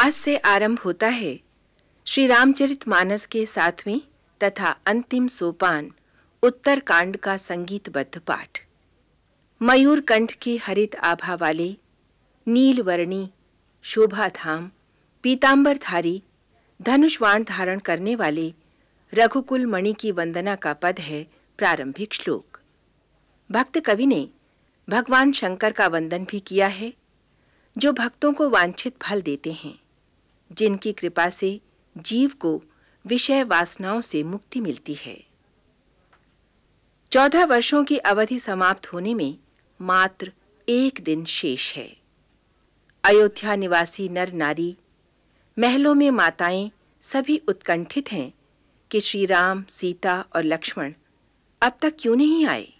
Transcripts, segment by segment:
आज से आरंभ होता है। श्री रामचरित मानस के सातवें तथा अंतिम सोपान उत्तर कांड का संगीतबद्ध पाठ। मयूर कंठ की हरित आभा वाले नील वर्णी शोभा धाम पीतांबर धारी धनुषवाण धारण करने वाले रघुकुल मणि की वंदना का पद है प्रारंभिक श्लोक। भक्त कवि ने भगवान शंकर का वंदन भी किया है, जो भक्तों को वांछित फल देते हैं। जिनकी कृपा से जीव को विषय वासनाओं से मुक्ति मिलती है। चौदह वर्षों की अवधि समाप्त होने में मात्र एक दिन शेष है। अयोध्या निवासी नर नारी, महलों में माताएँ सभी उत्कंठित हैं कि श्री राम, सीता और लक्ष्मण अब तक क्यों नहीं आए?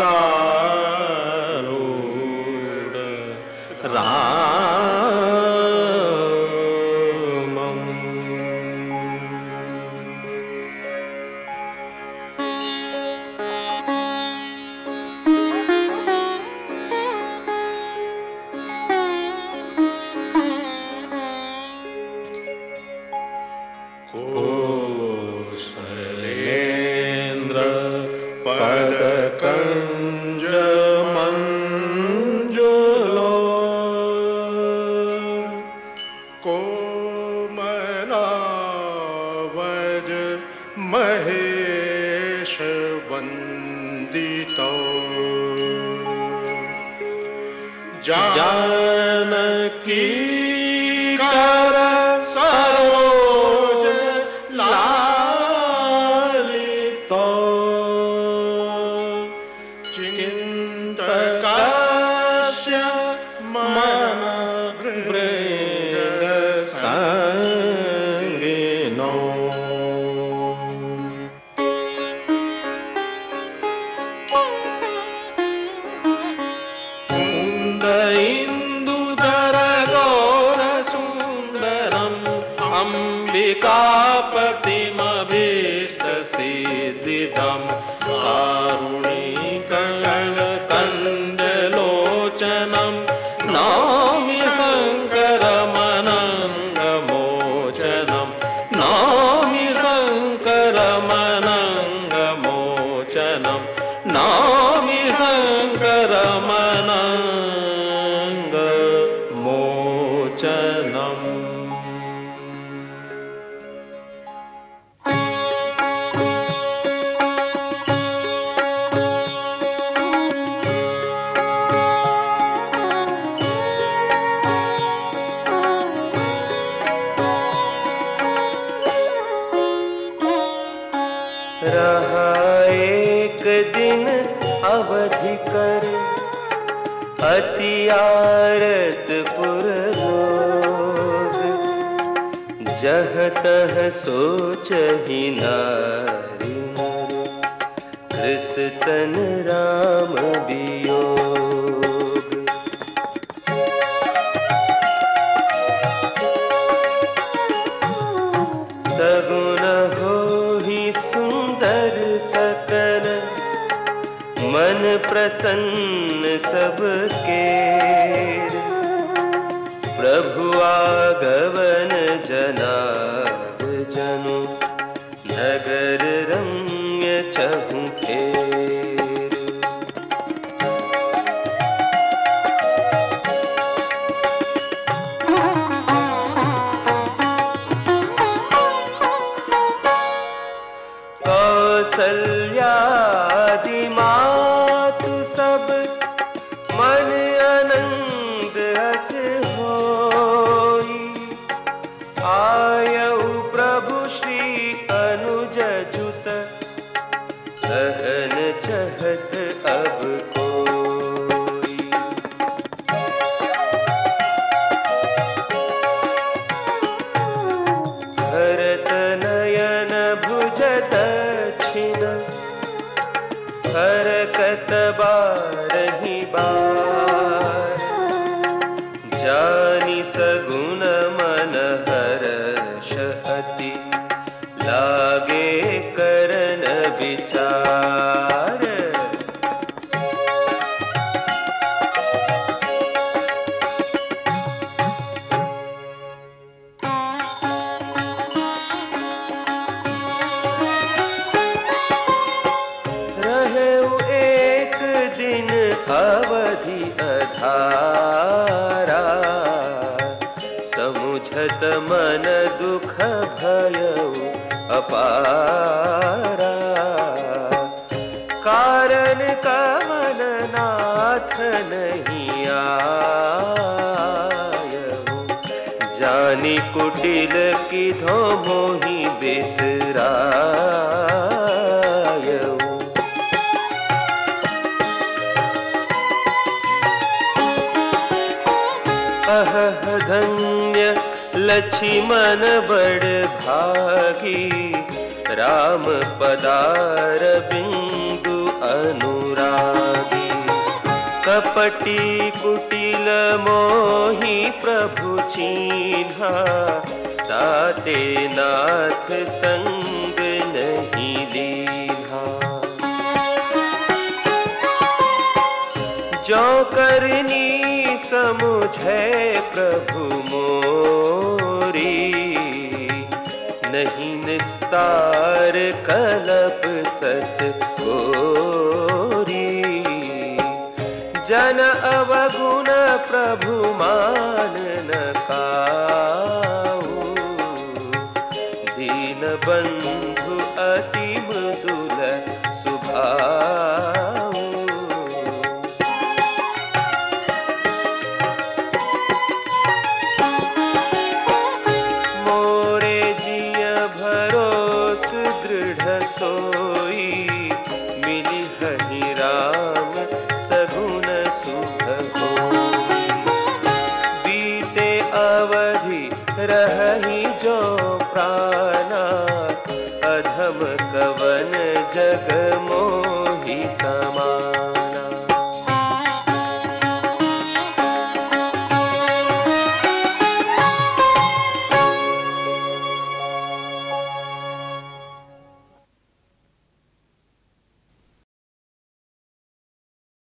Santa. Om Namah अम्बिकापतिमभीष्टसिद्धिदम् कारुणीकलनकन्दलोचनं नाम रहा एक दिन अवधि कर अति आरत पुर जह तह सोच ही नारी राम बियोग प्रसन्न सबके। प्रभु आगवन जना जनु नगर हरकत बारही बार। जानी सगुण मन हर अति लागे करन विचार। समुझत मन दुख भय अपारा। कारण कमल नाथ नहीं आयऊ। जानी कुटिल की धो मोही बेसरायऊ लक्ष्मण बड़ भागी। राम पदार बिंदु अनुरागी। कपटी कुटिल मोही प्रभु चीन्हा। ताते नाथ संग नहीं लीन्हा। जो करनी समुझे प्रभु मोरी नहीं निस्तार कलप सत गोरी जन अवगुण प्रभु मान न जग समा।